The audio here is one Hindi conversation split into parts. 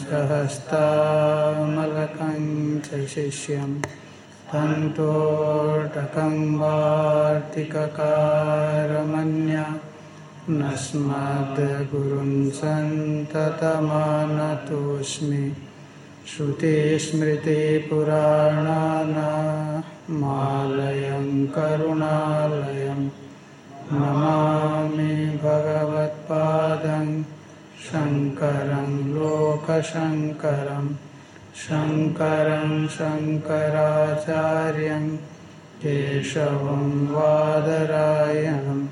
च हस्तामलकं च शिष्यं तन्तोटकं वार्तिककारमन्या नस्मद्गुरुं सन्ततमानतोऽस्मि श्रुतिस्मृतिपुराणानामालयं करुणालयं नमामि भगवत्पादं शङ्करं, लोकशङ्करं, शङ्करं, शङ्कराचार्यं, केशवं, वादरायणं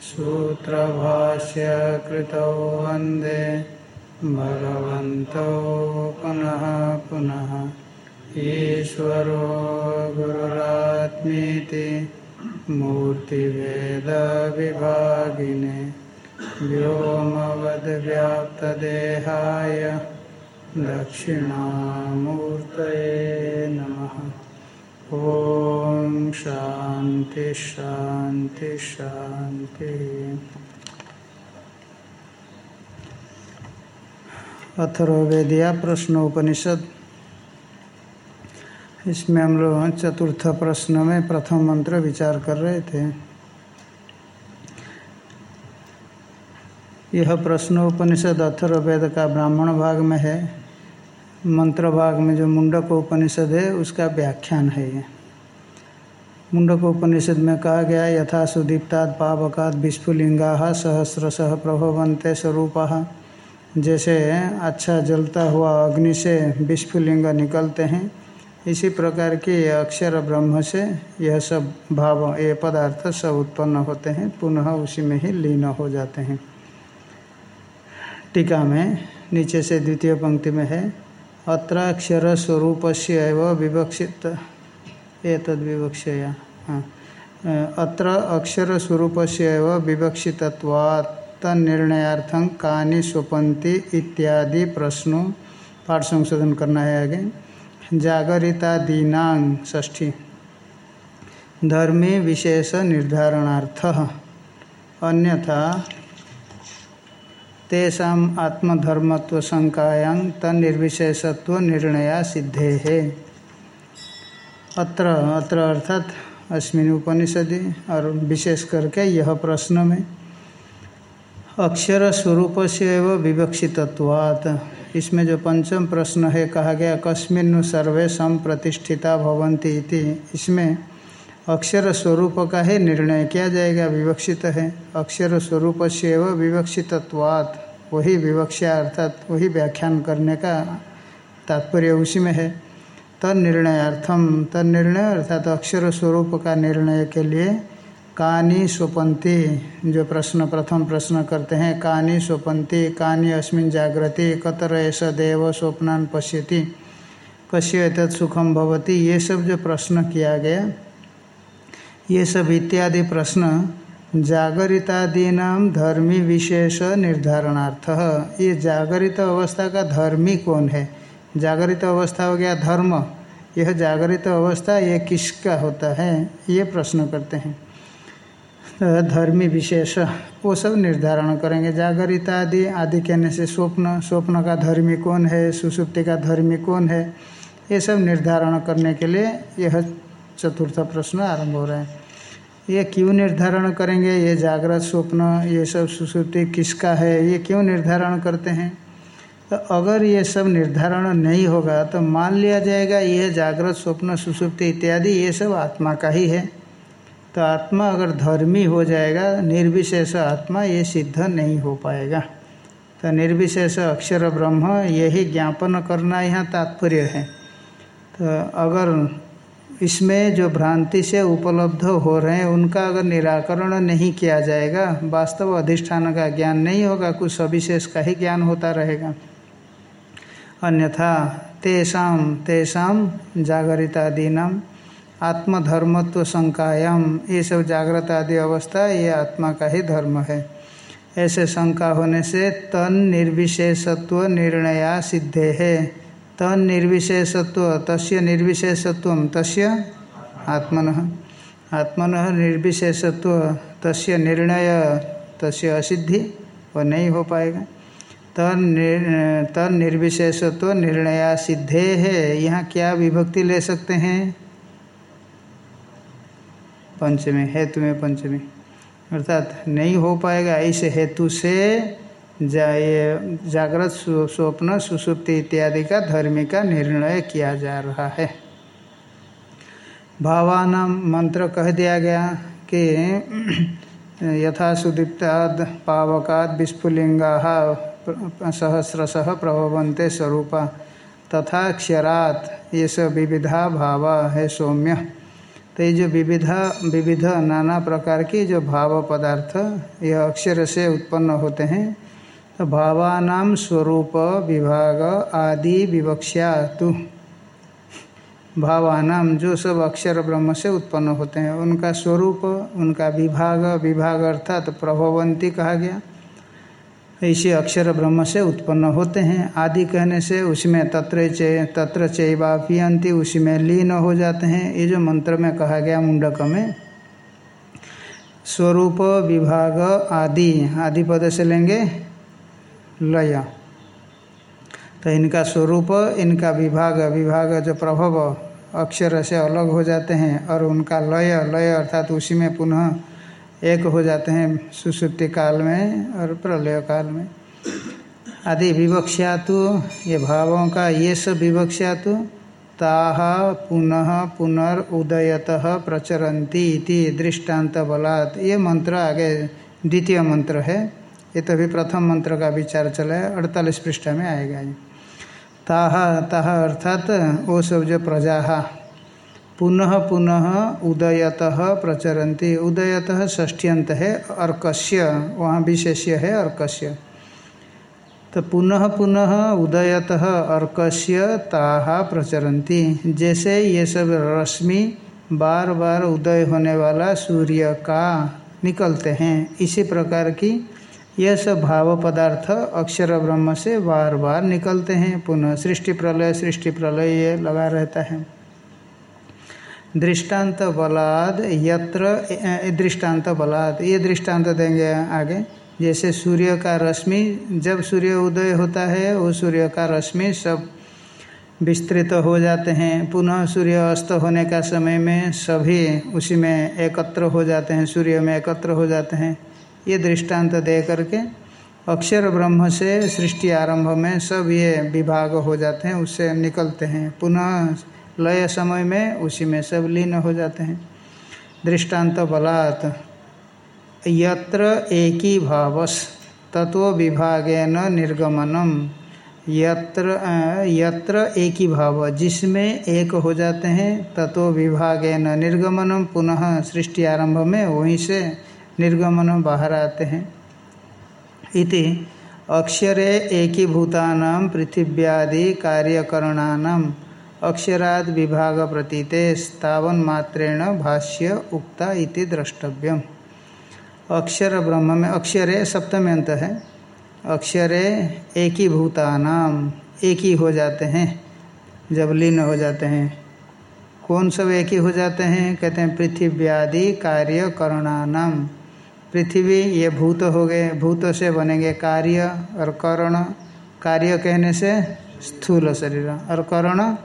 सूत्रभाष्य कृतौ वंदे, भगवन्तौ पुनः पुनः। ईश्वरो गुरुरात्मीति मूर्तिभेदविभागिने व्योमवद्व्याप्तदेहाय दक्षिणामूर्तये नमः। ॐ शान्ति शान्ति, शान्तिः। अथर्ववेदिया प्रश्नोपनिषद इसमें हम लोग चतुर्थ प्रश्न में प्रथम मंत्र विचार कर रहे थे। यह प्रश्नोपनिषद अथर्ववेद का ब्राह्मण भाग में है। मंत्र भाग में जो मुंडक उपनिषद है, उसका व्याख्यान है ये। मुंडक उपनिषद में कहा गया यथा सुदीप्ताद पावकाद विस्फुलिंगा सहस्रशः प्रभवंते स्वरूप। जैसे अच्छा जलता हुआ अग्नि से विस्फुलिंग निकलते हैं, इसी प्रकार के अक्षर ब्रह्म से यह सब भाव, ये पदार्थ सब उत्पन्न होते हैं, पुनः उसी में ही लीन हो जाते हैं। टीका में, नीचे से द्वितीय पंक्ति में है अत्राक्षर स्वरूप से विवक्षित, एतद विवक्षया हाँ अत्र अक्षर स्वरूप से एवं विवक्षितत्वात्, तन्निर्णयार्थं कानि इत्यादि प्रश्नों पाठ संशोधन करना है आगे, जागरितादीनां ष्ठी धर्मे विशेष निर्धारणार्थ, अन्यथा तेषाम आत्मधर्मत्व शंकायां तन्निर्विशेषत्व निर्णया सिद्धे। अत्र अत्र अर्थात अस्मिन उपनिषदि और विशेष करके यह प्रश्न में अक्षर स्वरूप से विवक्षितत्वात्। इसमें जो पंचम प्रश्न है, कहा गया कस्मिन सर्वे संप्रतिष्ठिता भवंती इति। इसमें अक्षर स्वरूप का ही निर्णय किया जाएगा, विवक्षित है। अक्षर स्वरूप से एवं विवक्षितत्वात्। वही विवक्षा अर्थात वही व्याख्यान करने का तात्पर्य उसी में है। तन्निर्णयार्थम तन्निर्णय अर्थात अक्षर स्वरूप का निर्णय के लिए कानी स्वपंती जो प्रश्न, प्रथम प्रश्न करते हैं, कानी स्वपंती कानी अस्मिन जागृति कतर ऐसा देव स्वप्नान पश्यति। कश्य सुखम भवती। ये सब जो प्रश्न किया गया ये सब इत्यादि प्रश्न जागरितादीना धर्मी विशेष निर्धारणार्थ। ये जागरित अवस्था का धर्मी कौन है? जागरित अवस्था हो गया धर्म। यह जागरित अवस्था ये किसका होता है? ये प्रश्न करते हैं। धर्मी विशेष, वो सब निर्धारण करेंगे। जागरित आदि आदि कहने से स्वप्न स्वप्न का धर्मी कौन है? सुसुप्ति का धर्मी कौन है? ये सब निर्धारण करने के लिए यह चतुर्थ प्रश्न आरंभ हो रहा है। ये क्यों निर्धारण करेंगे? ये जागृत स्वप्न, ये सब सुसुप्ति किसका है? ये क्यों निर्धारण करते हैं? तो अगर ये सब निर्धारण नहीं होगा तो मान लिया जाएगा यह जागृत स्वप्न सुसुप्ति इत्यादि, ये सब आत्मा का ही है। तो आत्मा अगर धर्मी हो जाएगा, निर्विशेष आत्मा ये सिद्ध नहीं हो पाएगा। तो निर्विशेष अक्षर ब्रह्म यही ज्ञापन करना यहाँ तात्पर्य है। तो अगर इसमें जो भ्रांति से उपलब्ध हो रहे हैं, उनका अगर निराकरण नहीं किया जाएगा, वास्तव अधिष्ठान का ज्ञान नहीं होगा, कुछ सविशेष का ही ज्ञान होता रहेगा। अन्यथा तेषा तेषा जागरितादीनाम आत्मधर्मत्व शंकायाम ये सब जागृत आदि अवस्था, ये आत्मा का ही धर्म है। ऐसे शंका होने से तन निर्विशेषत्व निर्णया सिद्धे है। तन निर्विशेषत्व तस्य निर्विशेषत्व, तस्य आत्मन। आत्मन निर्विशेषत्व, तस्य निर्णय, तस्य वो नहीं हो पाएगा। तर निर्विशेष तो निर्णया सिद्धे है यहाँ क्या विभक्ति ले सकते हैं? पंचमी, हेतु में पंचमी। अर्थात नहीं हो पाएगा, इस हेतु से जा ये जागृत स्वप्न, सुसुप्ति इत्यादि का धर्मी का निर्णय किया जा रहा है। भावान मंत्र कह दिया गया कि यथा सुदीप्ताद पावकाद विस्फुलिंगा सहस्रश प्रभवंते स्वरूपा, तथा क्षरात ये सब विविधा भाव है सौम्य। तो ये जो विविधा, विविध नाना प्रकार की जो भाव पदार्थ, यह अक्षर से उत्पन्न होते हैं। भावानाम स्वरूप, विभाग आदि विवक्षा तु। भावानाम जो सब अक्षर ब्रह्म से उत्पन्न होते हैं, उनका स्वरूप, उनका विभाग विभाग अर्थात तो प्रभवंती कहा गया। इसी अक्षर ब्रह्म से उत्पन्न होते हैं। आदि कहने से उसमें तत्र चे, तत्र उसी में लीन हो जाते हैं। ये जो मंत्र में कहा गया मुंडक में, स्वरूप, विभाग आदि आदि पद से लेंगे। लय। तो इनका स्वरूप, इनका विभाग विभाग जो प्रभव, अक्षर से अलग हो जाते हैं और उनका लय लय अर्थात उसी में पुनः एक हो जाते हैं सुसुप्ति काल में और प्रलय काल में। आदि विवक्षा तो ये भावों का ये सब विवक्षा तो ताह पुनः पुनर्उदयत प्रचरन्ति इति दृष्टांत बलात् ये मंत्र आगे, द्वितीय मंत्र है। ये तो भी प्रथम मंत्र का विचार चला है, अड़तालीस पृष्ठा में आएगा ये। ताह ताह अर्थात वो सब जो प्रजा पुनः पुनः उदयत प्रचरन्ति। उदयत ष्ठ्यंत है अर्कस्य वहाँ विशेष्य है अर्कस्य तो पुनः पुनः उदयत अर्कस्य ताहा प्रचरन्ति। जैसे ये सब रश्मि बार बार उदय होने वाला सूर्य का निकलते हैं, इसी प्रकार की यह सब भाव पदार्थ अक्षर ब्रह्म से बार बार निकलते हैं। पुनः सृष्टि प्रलय सृष्टि प्रलय ये लगा रहता है। दृष्टांत बलाद यत्र दृष्टांत बलाद, ये दृष्टांत देंगे आगे। जैसे सूर्य का रश्मि, जब सूर्य उदय होता है, वो सूर्य का रश्मि सब विस्तृत हो जाते हैं। पुनः सूर्य अस्त होने का समय में सभी उसी में एकत्र हो जाते हैं, सूर्य में एकत्र हो जाते हैं। ये दृष्टांत दे करके अक्षर ब्रह्म से सृष्टि आरंभ में सब ये विभाग हो जाते हैं, उससे निकलते हैं। पुनः लय समय में उसी में सब लीन हो जाते हैं। दृष्टांत बलात्, यत्र एकी भावस, तत्व विभागेन निर्गमनम। यत्र यत्र एक भाव, जिसमें एक हो जाते हैं, तत्व विभागेन निर्गमनम, पुनः सृष्टि आरंभ में वहीं से निर्गमन बाहर आते हैं। इति अक्षरे एकीभूतानाम पृथिव्यादि कार्यकरणानाम अक्षराद विभाग प्रतीते स्थावन मात्रेण भाष्य उक्ता इति द्रष्टव्यम। अक्षर ब्रह्म में अक्षरे सप्तम अंत है। अक्षरे एक ही भूतानाम एक ही हो जाते हैं, जब लीन हो जाते हैं। कौन सब एक ही हो जाते हैं? कहते हैं पृथ्व्यादि कार्य करणानाम पृथ्वी, ये भूत हो गए। भूत से बनेंगे कार्य और करण। कार्य कहने से स्थूल शरीर और करण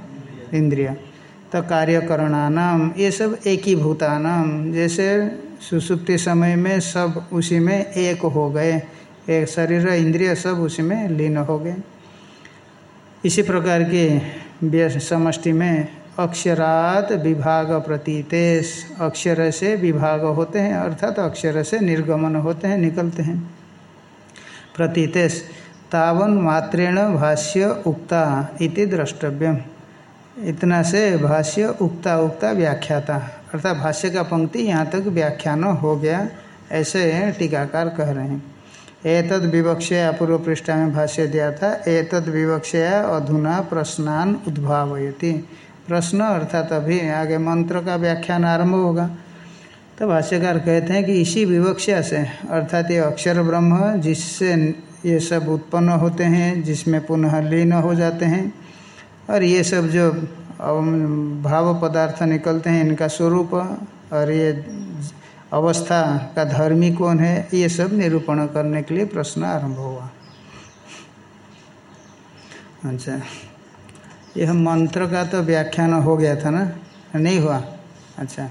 इंद्रिय। तो कार्य कार्यकरणानाम ये सब एक ही भूतानाम। जैसे सुसुप्ति समय में सब उसी में एक हो गए। एक शरीर, इंद्रिय सब उसी में लीन हो गए। इसी प्रकार की समष्टि में अक्षरात विभाग प्रतीतेश। अक्षर से विभाग होते हैं, अर्थात अक्षर से निर्गमन होते हैं, निकलते हैं। प्रतीतेश, तावन मात्रेण भाष्य उक्ता इति द्रष्टव्यम। इतना से भाष्य उक्ता उक्ता व्याख्याता। अर्थात भाष्य का पंक्ति यहाँ तक व्याख्यान हो गया, ऐसे टीकाकार कह रहे हैं। एतद विवक्षया पूर्व पृष्ठा में भाष्य दिया था, एतद विवक्षया अधुना प्रश्नान उद्भावयति। प्रश्न अर्थात अभी आगे मंत्र का व्याख्यान आरंभ होगा। तो भाष्यकार कहते हैं कि इसी विवक्षा से, अर्थात ये अक्षर ब्रह्म जिससे ये सब उत्पन्न होते हैं, जिसमें पुनः लीन हो जाते हैं, और ये सब जो भाव पदार्थ निकलते हैं इनका स्वरूप, और ये अवस्था का धर्मी कौन है, ये सब निरूपण करने के लिए प्रश्न आरंभ हुआ। अच्छा। यह मंत्र का तो व्याख्यान हो गया था ना? नहीं हुआ? अच्छा।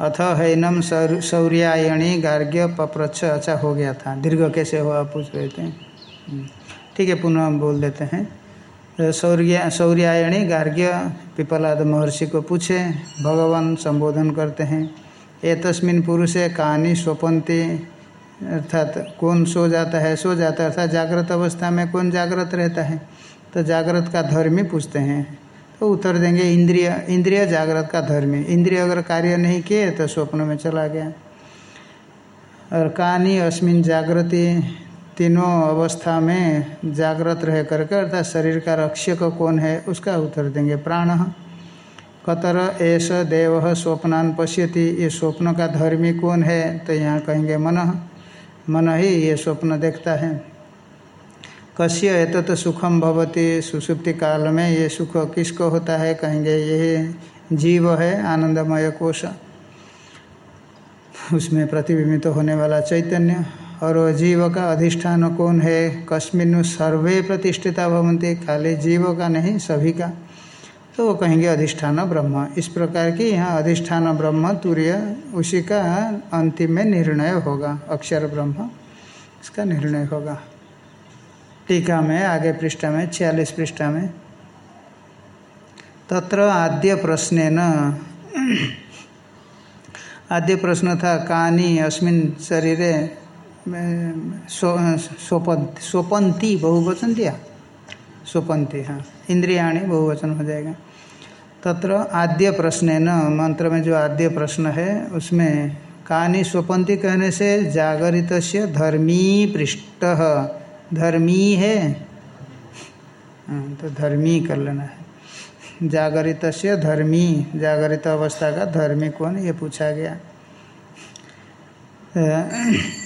अथ हैनम सौर्यायणी गार्ग्य पप्रच्छ अच्छा हो गया था। दीर्घ कैसे हुआ पूछ रहे थे? हम्म, ठीक है पुनः हम बोल देते हैं। सौर्य सौर्यायणी गार्ग्य पिपलाद महर्षि को पूछे भगवान संबोधन करते हैं। ए तस्मिन पुरुषे कहानी स्वपंती अर्थात कौन सो जाता है सो जाता है अर्थात जागृत अवस्था में कौन जागृत रहता है? तो जागृत का धर्मी पूछते हैं। तो उत्तर देंगे, इंद्रिय इंद्रिय जागृत का धर्मी। इंद्रिय अगर कार्य नहीं किए तो स्वप्न में चला गया। और कहानी अस्मिन जागृति तीनों अवस्था में जागृत रह करके अर्थात शरीर का रक्षक कौन है, उसका उत्तर देंगे, प्राण। कतर ऐस देव स्वप्नान पश्यति, ये स्वप्न का धर्मी कौन है तो यहाँ कहेंगे मन। मन ही ये स्वप्न देखता है। कश्य एतत तो सुखम भवती। सुसुप्ति काल में ये सुख किसको होता है, कहेंगे ये जीव है, आनंदमय कोश। उसमें प्रतिबिंबित तो होने वाला चैतन्य। और जीव का अधिष्ठान कौन है? कस्मिन सर्वे प्रतिष्ठिता भवंती खाली जीव का नहीं, सभी का। तो वो कहेंगे, अधिष्ठान ब्रह्म। इस प्रकार की यहाँ अधिष्ठान ब्रह्म, तूर्य, उसी का अंतिम में निर्णय होगा, अक्षर ब्रह्म, इसका निर्णय होगा। टीका में, आगे पृष्ठा में, छियालीस पृष्ठा में। तत्र आद्य प्रश्न न आद्य प्रश्न था, कानी अस्मिन शरीर स्वपंती बहुवचन दिया। स्वपंती हाँ। इंद्रियाणी बहुवचन हो जाएगा। तत्र आद्य प्रश्न न मंत्र में जो आद्य प्रश्न है, उसमें कानी स्वपंती कहने से जागरित धर्मी पृष्ठ। धर्मी है। हाँ, तो धर्मी कर लेना है। जागरित से धर्मी जागरित अवस्था का धर्मी कौन? ये पूछा गया।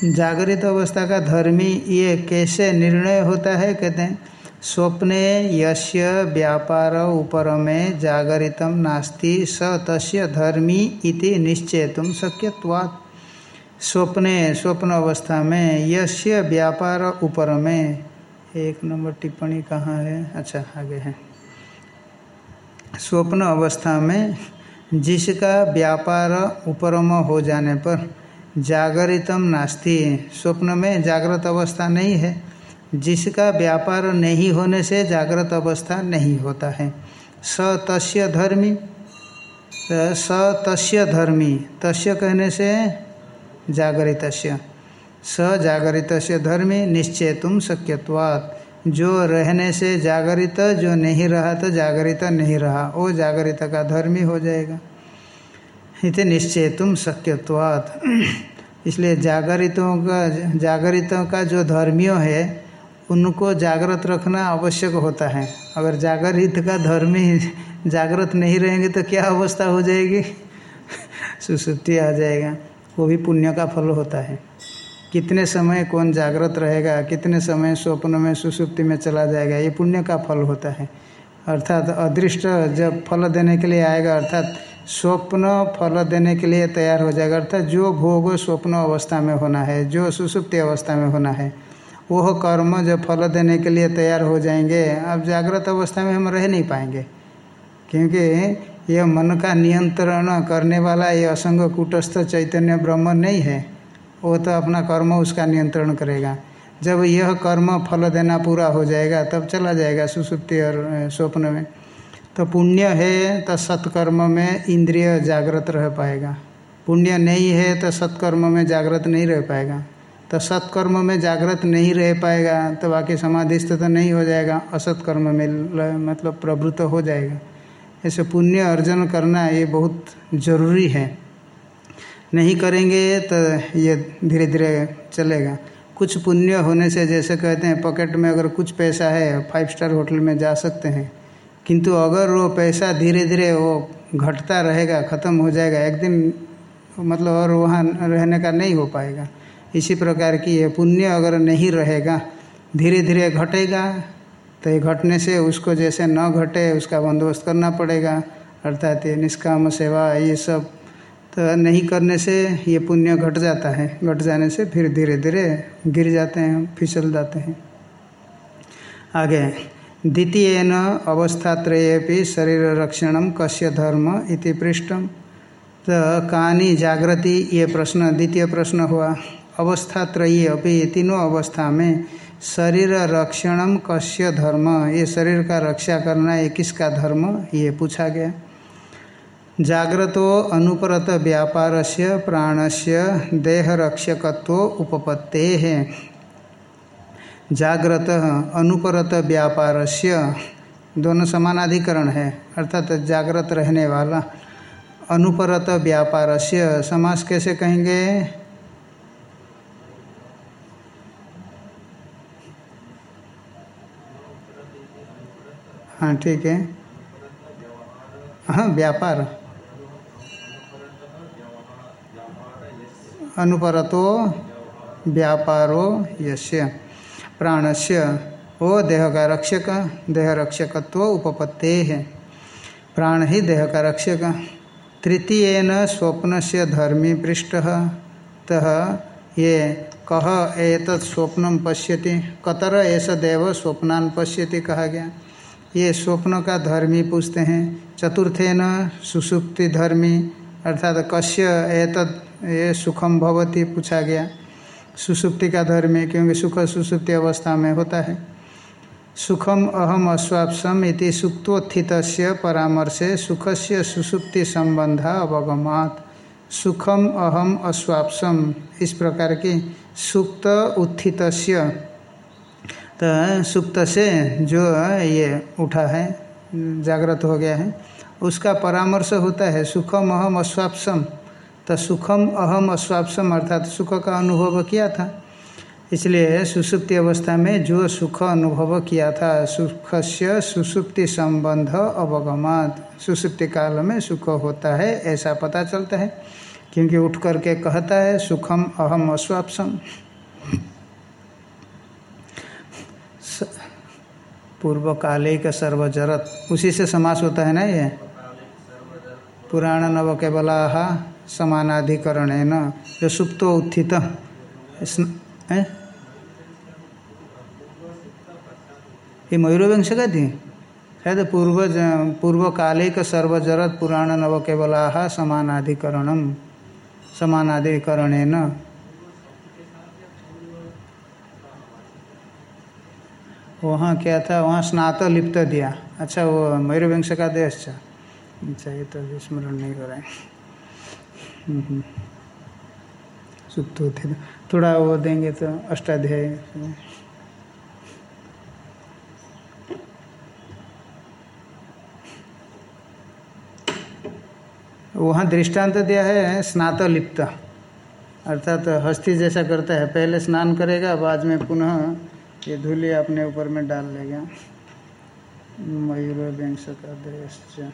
जागृत अवस्था का धर्मी ये कैसे निर्णय होता है? कहते हैं स्वप्ने यस्य व्यापार ऊपर में जागरितम नास्ति स तस्य धर्मी इति निश्चेतुम शक्यवात् स्वप्ने स्वप्न अवस्था में यश्य व्यापार ऊपर में एक नंबर टिप्पणी कहाँ है? अच्छा आगे है। स्वप्न अवस्था में जिसका व्यापार उपरम हो जाने पर जागरितम नास्ति। स्वप्न में जागृत अवस्था नहीं है। जिसका व्यापार नहीं होने से जागृत अवस्था नहीं होता है। स तस्य धर्मी स तस्य धर्मी। तस्य कहने से जागरित स जागरित धर्मी निश्चय तुम शक्यवाद जो रहने से जागरित, जो नहीं रहा तो जागरित नहीं रहा। वो जागरित का धर्मी हो जाएगा। इतने निश्चय तुम शक्यवाद इसलिए जागरितों का जागरितों का जो धर्मियों है, उनको जागृत रखना आवश्यक होता है। अगर जागरित का धर्मी जागृत नहीं रहेंगे तो क्या अवस्था हो जाएगी? सुसुप्ति आ जाएगा। वो भी पुण्य का फल होता है। कितने समय कौन जागृत रहेगा, कितने समय स्वप्न में, सुसुप्ति में चला जाएगा, ये पुण्य का फल होता है। अर्थात अदृष्ट जब फल देने के लिए आएगा, अर्थात स्वप्न फल देने के लिए तैयार हो जाएगा, अर्थात जो भोग स्वप्न अवस्था में होना है, जो सुसुप्ति अवस्था में होना है, वह कर्म जब फल देने के लिए तैयार हो जाएँगे, अब जागृत अवस्था में हम रह नहीं पाएँगे। क्योंकि यह मन का नियंत्रण करने वाला ये असंग कूटस्थ चैतन्य ब्रह्म नहीं है। वो तो अपना कर्म उसका नियंत्रण करेगा। जब यह कर्म फल देना पूरा हो जाएगा, तब चला जाएगा सुसुप्ति और स्वप्न में। तो पुण्य है तो सत्कर्म में इंद्रिय जागृत रह पाएगा। पुण्य नहीं है तो सत्कर्म में जागृत नहीं रह पाएगा। तो सत्कर्म में जागृत नहीं रह पाएगा तो बाकी समाधिस्थ तो नहीं हो जाएगा, असत्कर्म में मतलब प्रवृत्त हो जाएगा। ऐसे पुण्य अर्जन करना ये बहुत ज़रूरी है। नहीं करेंगे तो ये धीरे धीरे चलेगा। कुछ पुण्य होने से जैसे कहते हैं, पॉकेट में अगर कुछ पैसा है, फाइव स्टार होटल में जा सकते हैं। किंतु अगर वो पैसा धीरे धीरे वो घटता रहेगा, ख़त्म हो जाएगा, एक दिन मतलब और वहाँ रहने का नहीं हो पाएगा। इसी प्रकार की ये पुण्य अगर नहीं रहेगा धीरे धीरे घटेगा तो ये घटने से उसको जैसे न घटे, उसका बंदोबस्त करना पड़ेगा। अर्थात ये निष्काम सेवा, ये सब तो नहीं करने से ये पुण्य घट जाता है। घट जाने से फिर धीरे धीरे गिर जाते हैं, फिसल जाते हैं। आगे, द्वितीयन अवस्थात्रये शरीर रक्षण कस्य धर्म इति पृष्ठम तो कहानी जागृति, ये प्रश्न, द्वितीय प्रश्न हुआ। अवस्थात्रयी अभी तीनों अवस्था में शरीर रक्षणम कस्य धर्म? ये शरीर का रक्षा करना, ये किसका धर्म? ये पूछा गया। जागृतो अनुपरत व्यापार से प्राण से देहरक्षकत्व उपपत्ते। है जागृत अनुपरत व्यापार से दोनों समानाधिकरण है, अर्थात जागृत रहने वाला अनुपरत व्यापार से समास कैसे कहेंगे? हाँ ठीक है। हाँ व्यापार। अनुपरतो व्यापारो यश्य प्राणस्य वो देह का रक्षक देह रक्षकत्व उपपत्ते। है प्राण ही देह का रक्षक तृतीयन स्वप्न से धर्मी पृष्ठ। तह ये कह एत स्वप्न पश्यति, कतर ऐसा देव स्वप्नान पश्यति कहा गया। ये स्वप्न का धर्मी पूछते हैं। चतुर्थेन सुसुप्ति धर्मी, अर्थात कश्य एतद, ये सुखम भवती पूछा गया। सुसुप्ति का धर्म, क्योंकि सुख सुसुप्ति अवस्था में होता है। सुखम अहम अस्वापसम इति सुक्तोत्थित परामर्शे सुख से सुसुप्ति संबंधा अवगमात। सुखम अहम अस्वापसम, इस प्रकार की सुक्त उत्थित तो सुप्त से जो ये उठा है, जागृत हो गया है, उसका परामर्श होता है, सुखम अहम अस्वापसम तो सुखम अहम अस्वापसम अर्थात सुख का अनुभव किया था। इसलिए सुसुप्ति अवस्था में जो सुख अनुभव किया था सुख से सुसुप्ति संबंध अवगमात। सुसुप्ति काल में सुख होता है, ऐसा पता चलता है, क्योंकि उठ करके कहता है, सुखम अहम अस्वापसम पूर्व काले का सर्वजरत उसी से समास होता है ना ये? पुराण नव केवला समानाधिकरण है न जो सुप्तो उत्थित ये मयूरवंश का थी शायद पूर्व पूर्व काले का सर्वजरत पुराण नव केवला समानाधिकरणम समानाधिकरण। है न वहाँ क्या था, वहाँ स्नात लिप्त दिया। अच्छा वो मयूरवंश का देश अच्छा ये तो स्मरण नहीं है सुप्त होते थोड़ा वो देंगे तो अष्टाध्याय। वहाँ दृष्टांत दिया है, स्नात लिप्त। अर्थात तो हस्ती जैसा करता है, पहले स्नान करेगा, बाद में पुनः ये धूलि अपने ऊपर में डाल लेगा। मयूर वंश का दृश्य।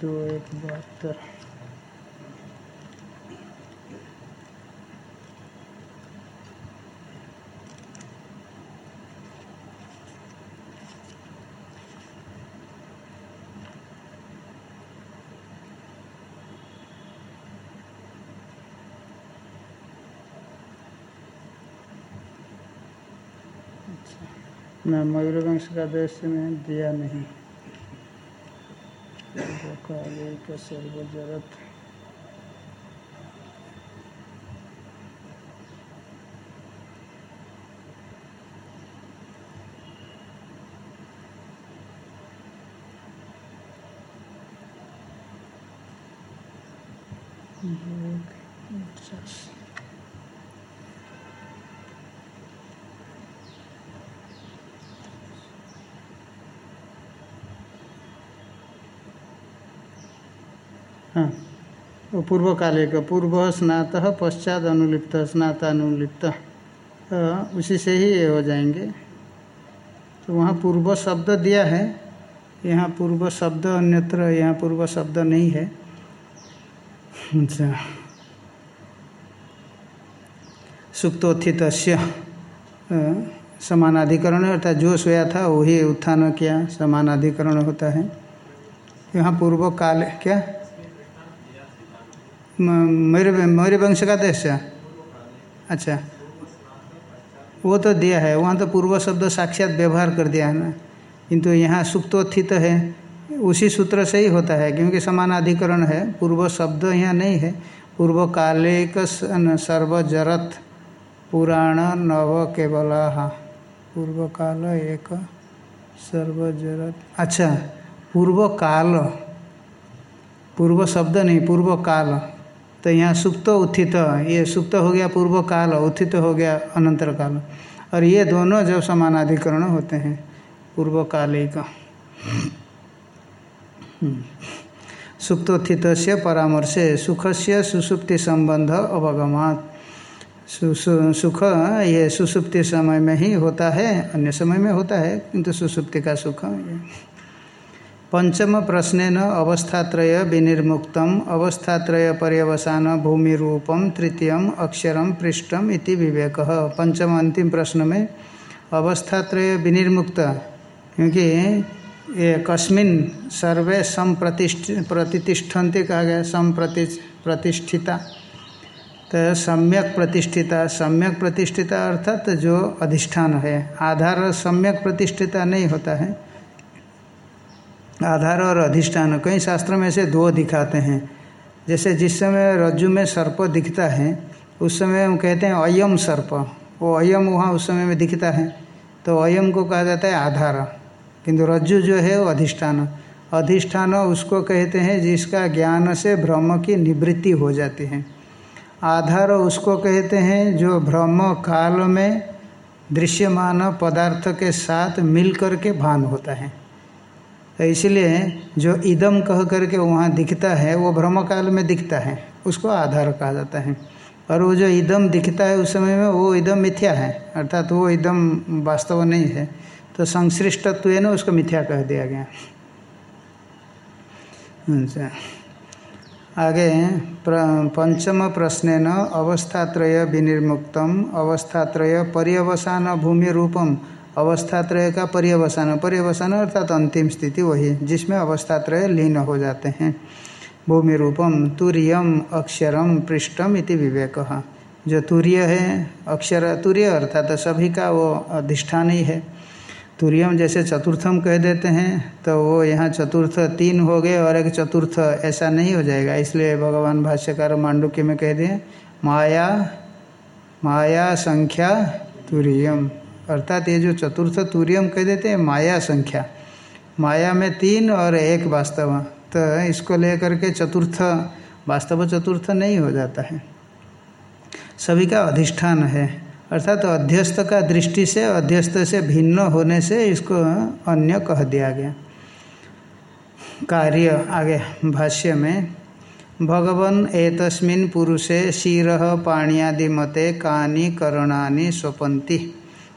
दो एक बहत्तर मैं मयूरवंश का देश में दिया नहीं। सर्वजरत हाँ वो पूर्व काले का पूर्व स्नात पश्चात अनुलिप्त, स्नातानुलिप्त तो उसी से ही ये हो जाएँगे। तो वहाँ पूर्व शब्द दिया है, यहाँ पूर्व शब्द अन्यत्र, यहाँ पूर्व शब्द नहीं है। अच्छा। सुक्तोत्थित समानाधिकरण अर्थात जो सोया था, वही उत्थान किया, समानाधिकरण होता है। यहाँ पूर्व काल क्या? मेरे मेरे वंश का देश अच्छा। वो तो दिया है, वहाँ तो पूर्व शब्द साक्षात व्यवहार कर दिया है ना। किंतु यहाँ सुप्तोत्थित है, उसी सूत्र से ही होता है, क्योंकि समानाधिकरण है, पूर्व शब्द यहाँ नहीं है। पूर्व कालिक सर्वजरत, पुराण, नव केवला पूर्व काल एक, सर्वजरत। अच्छा पूर्व काल। पूर्व शब्द नहीं, पूर्व काल। तो यहाँ सुप्त उत्थित, ये सुप्त हो गया पूर्व काल उत्थित हो गया अनंतर काल और ये दोनों जब समानाधिकरण होते हैं पूर्व काल ही का सुप्तोत्थित से परामर्शे सुख से सुसुप्ति संबंध अवगमात सुख ये सुसुप्ति समय में ही होता है, अन्य समय में होता है, किंतु सुसुप्ति का सुख पंचम प्रश्न अवस्थात्रय विनिर्मुक्त अवस्थात्रय पर्यवसान भूमि रूपम तृतीय अक्षरम, पृष्ठम इति विवेक। पंचम अंतिम प्रश्न में अवस्थात्रय विनिर्मुक्त, क्योंकि ये कस्मिन सर्वे संप्रतिष्ठ, प्रतिष्ठन्ति कहा गया, संप्रति, प्रतिष्ठिता। तो सम्यक प्रतिष्ठिता सम्यक प्रतिष्ठिता अर्थात तो जो अधिष्ठान है, आधार सम्यक प्रतिष्ठिता नहीं होता है। आधार और अधिष्ठान कई शास्त्र में से दो दिखाते हैं। जैसे जिस समय रज्जु में सर्प दिखता है, उस समय हम कहते हैं अयम सर्प। वो अयम वहाँ उस समय में दिखता है। तो अयम को कहा जाता है आधार। किंतु रज्जु जो है वो अधिष्ठान। अधिष्ठान उसको कहते हैं जिसका ज्ञान से भ्रम की निवृत्ति हो जाती है। आधार उसको कहते हैं जो भ्रम काल में दृश्यमान पदार्थ के साथ मिल करके भान होता है। इसलिए जो इदम कह करके वहाँ दिखता है वो भ्रम काल में दिखता है। उसको आधार कहा जाता है। और वो जो इदम दिखता है उस समय में वो इदम मिथ्या है। अर्थात वो इदम वास्तव नहीं है। तो संश्लिष्टत्व है ना उसको मिथ्या कह दिया गया। अच्छा। आगे प्र, पंचम प्रश्न न अवस्थात्रय विनिर्मुक्तम अवस्थात्रय पर्यवसान भूमि रूपम अवस्थात्रय का पर्यवसान। पर्यवसान अर्थात अंतिम स्थिति वही, जिसमें अवस्थात्रय लीन हो जाते हैं। भूमि रूपम, तुरियम, अक्षरम, पृष्ठम इति विवेक। जो तुर्य है, अक्षर, तुर्य अर्थात सभी का वो अधिष्ठान ही है। तुरियम जैसे चतुर्थम कह देते हैं तो वो यहाँ चतुर्थ तीन हो गए और एक चतुर्थ ऐसा नहीं हो जाएगा। इसलिए भगवान भाष्यकार मांडुक्य में कह दिए, माया माया संख्या, तुरियम। अर्थात ये जो चतुर्थ तुरियम कह देते हैं, माया संख्या। माया में तीन और एक वास्तव। तो इसको लेकर के चतुर्थ, वास्तव चतुर्थ नहीं हो जाता है। सभी का अधिष्ठान है। अर्थात तो अध्यस्त का दृष्टि से, अध्यस्त से भिन्न होने से इसको अन्य कह दिया गया। कार्य आगे, भाष्य में, भगवन एतस्मिन् पुरुषे शिर पाणियादि मते कानि करणानि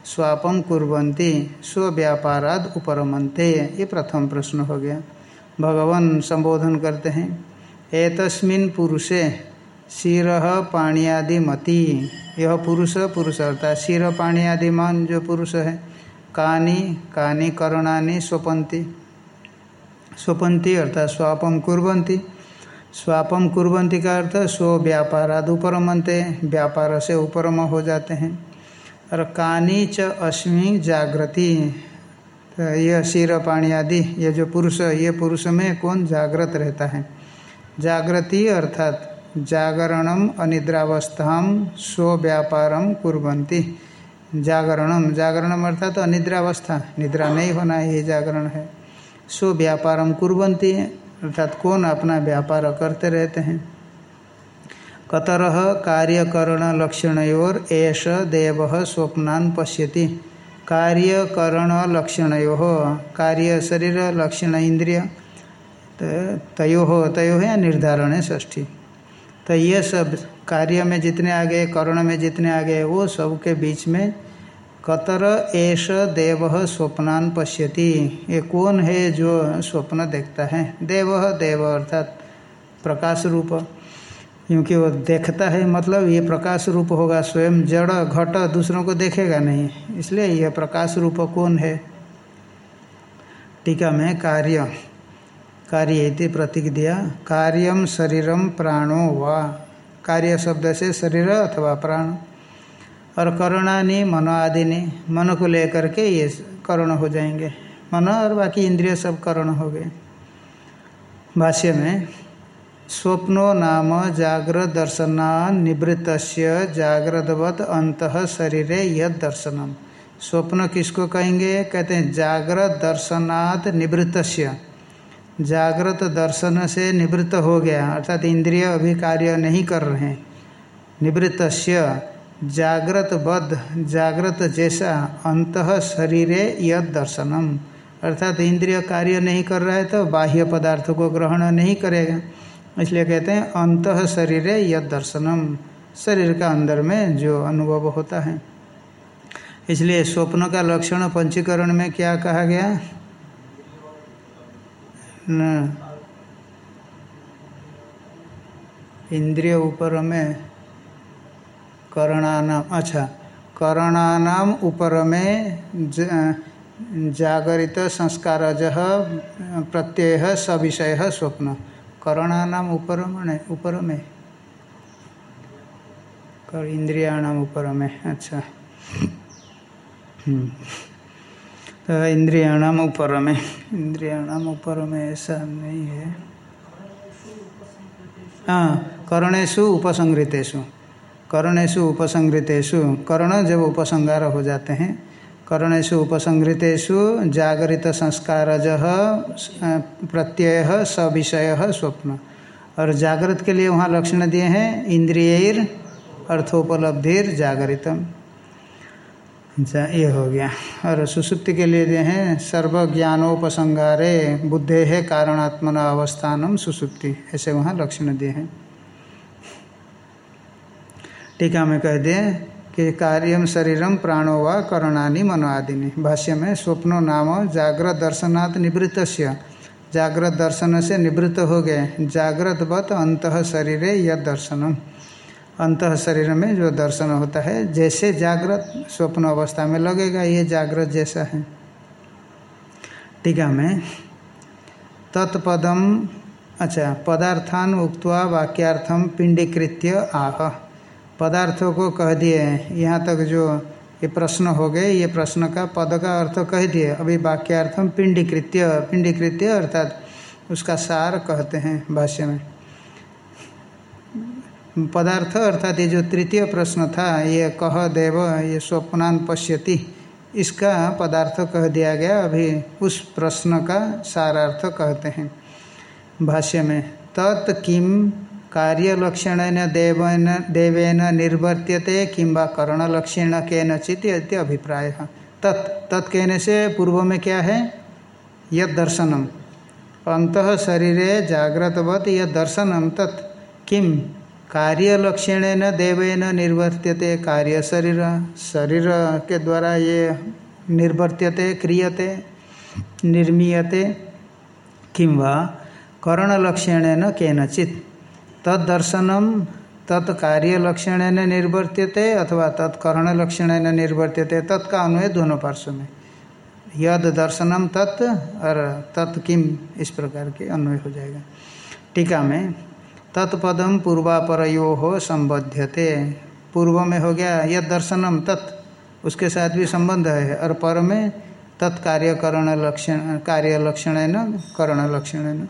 स्वापम कुर्वन्ति व्यापाराद उपरमंते ये प्रथम प्रश्न हो गया। भगवान संबोधन करते हैं, एतस्मिन पुरुषे शिर पाणियादि मति यह पुरुष पुरुष अर्थात शिर पाणियादि मान जो पुरुष है, कानी कानी करणानि स्वपंती स्वपंती अर्थात स्वापम कुर्वन्ति। स्वापम कुर्वन्ति का अर्थ स्व व्यापाराद उपरमंते व्यापार से उपरम हो जाते हैं। और कानी च अश्मि जागृति। तो यह शिर पाणी आदि, ये जो पुरुष, ये पुरुष में कौन जागृत रहता है? जागृति अर्थात जागरणम अनिद्रावस्था स्व व्यापारम कुरंती जागरणम जागरणम अर्थात तो अनिद्रावस्था, निद्रा नहीं होना ही जागरण है। स्व व्यापारम कुरंती अर्थात कौन अपना व्यापार करते रहते हैं? कतर कार्यकरण लक्षणयोर एष देव स्वप्नान पश्यति। कार्यकरण लक्षणयो कार्य शरीर लक्षण इंद्रिय तयो तयो है निर्धारण है ष्ठी तो ये सब कार्य में जितने आगे, करण में जितने आगे, वो सब के बीच में कतर एष देव स्वप्नान पश्यति। ये कौन है जो स्वप्न देखता है? देव देव अर्थात प्रकाश रूप। क्योंकि वो देखता है मतलब ये प्रकाश रूप होगा स्वयं, जड़, घट, दूसरों को देखेगा नहीं। इसलिए यह प्रकाश रूप कौन है? टीका में कार्य। कार्य प्रतीक दिया कार्यम शरीरम प्राणो वा। कार्य शब्द से शरीर अथवा प्राण। और करुणानी मनो आदि ने मन को लेकर के ये करण हो जाएँगे। मन और बाकी इंद्रिय सब करण हो गए। भाष्य में स्वप्नो नाम जागृत दर्शना निवृत्त जागृतवत अंत शरीर यद दर्शनम। स्वप्न किसको कहेंगे? कहते हैं जागृत दर्शनात् निवृत्त जागृत दर्शन से निवृत्त हो गया, अर्थात इंद्रिय अभी कार्य नहीं कर रहे हैं। निवृत्त जागृत बद्ध जागृत जैसा अंत शरीर यद दर्शनम। अर्थात इंद्रिय कार्य नहीं कर रहा है तो बाह्य पदार्थों को ग्रहण नहीं करेगा। इसलिए कहते हैं, अंत शरीर यद दर्शनम शरीर का अंदर में जो अनुभव होता है। इसलिए स्वप्न का लक्षण पंचीकरण में क्या कहा गया? न, इंद्रिय ऊपर में करणानाम अच्छा करणानाम ऊपर में जागरित संस्कारज प्रत्यय सविषय स्वप्न। करणानाम ऊपर में ऊपर में कर इंद्रियाणाम ऊपर में अच्छा। हम्म। तो इंद्रियाणाम ऊपर में इंद्रियाणाम ऊपर में ऐसा नहीं है। हाँ करणेशु उपसंग्रितेशु करणेशु उपसंग्रितेशु कर्ण जब उपसंगार हो जाते हैं करणेशु उपसंग्रितेशु जागरित संस्कारज प्रत्यय, सविषय, स्वप्न। और जागृत के लिए वहाँ लक्षण दिए हैं, इंद्रियर, अर्थोपलब्धिर, जागरितम। ये हो गया। और सुसुप्ति के लिए दिए हैं सर्वज्ञानोपसंगारे बुद्धे है कारणात्मना अवस्थानम सुसुप्ति। ऐसे वहाँ लक्षण दिए हैं। टीका में कह दें कि कार्यम शरीरम प्राणो व करणानी मनो आदि भाष्य में स्वप्नो नाम जागृत दर्शनात् निवृत्त जागृत दर्शन से निवृत्त हो गए। जागृतवत अंत शरीर यद दर्शनम अंत शरीर में जो दर्शन होता है, जैसे जागृत स्वप्न अवस्था में लगेगा, ये जागृत जैसा है। टीका में तत्पदम अच्छा पदार्थान उक्त्वा वाक्यार्थम पिंडीकृत्य आह। पदार्थों को कह दिए, यहाँ तक जो ये प्रश्न हो गए, ये प्रश्न का पद का अर्थ कह दिए। अभी वाक्यार्थम पिंडीकृत्य पिंडीकृत्य अर्थात उसका सार कहते हैं भाष्य में। पदार्थ अर्थात ये जो तृतीय प्रश्न था, ये कह देव, ये स्वप्नान पश्यति, इसका पदार्थ कह दिया गया। अभी उस प्रश्न का सारार्थ कहते हैं भाष्य में। तत् किम कार्यलक्षण देवन निर्वर्त्यते किंबा करणलक्षण के नचित अभिप्राय। तत् तत् कहने से पूर्व में क्या है? यद दर्शनम। अंत शरीरे जागृतवत यद दर्शनम। तत् किम कार्यलक्षण देवेन निर्वर्त्यते कार्य शरीर शरीर के द्वारा ये निर्वर्त्यते, क्रियते, निर्मीयते किंवा करणलक्षण केनचित। तदर्शनम तत्कार्यलक्षण निर्वर्त्यते अथवा तत्कर्ण लक्षण निर्वर्त्यते तत्का अन्वय दोनों पार्श्व में यद दर्शनम तत्, और तत् किम, इस प्रकार के अन्वय हो जाएगा। टीका में तत्पदम पूर्वापरयो हो संबध्यते। पूर्व में हो गया, यद दर्शनम तत्, उसके साथ भी संबंध है, और पर में तत्कार्यकरण लक्षण कार्य लक्षण करण लक्षण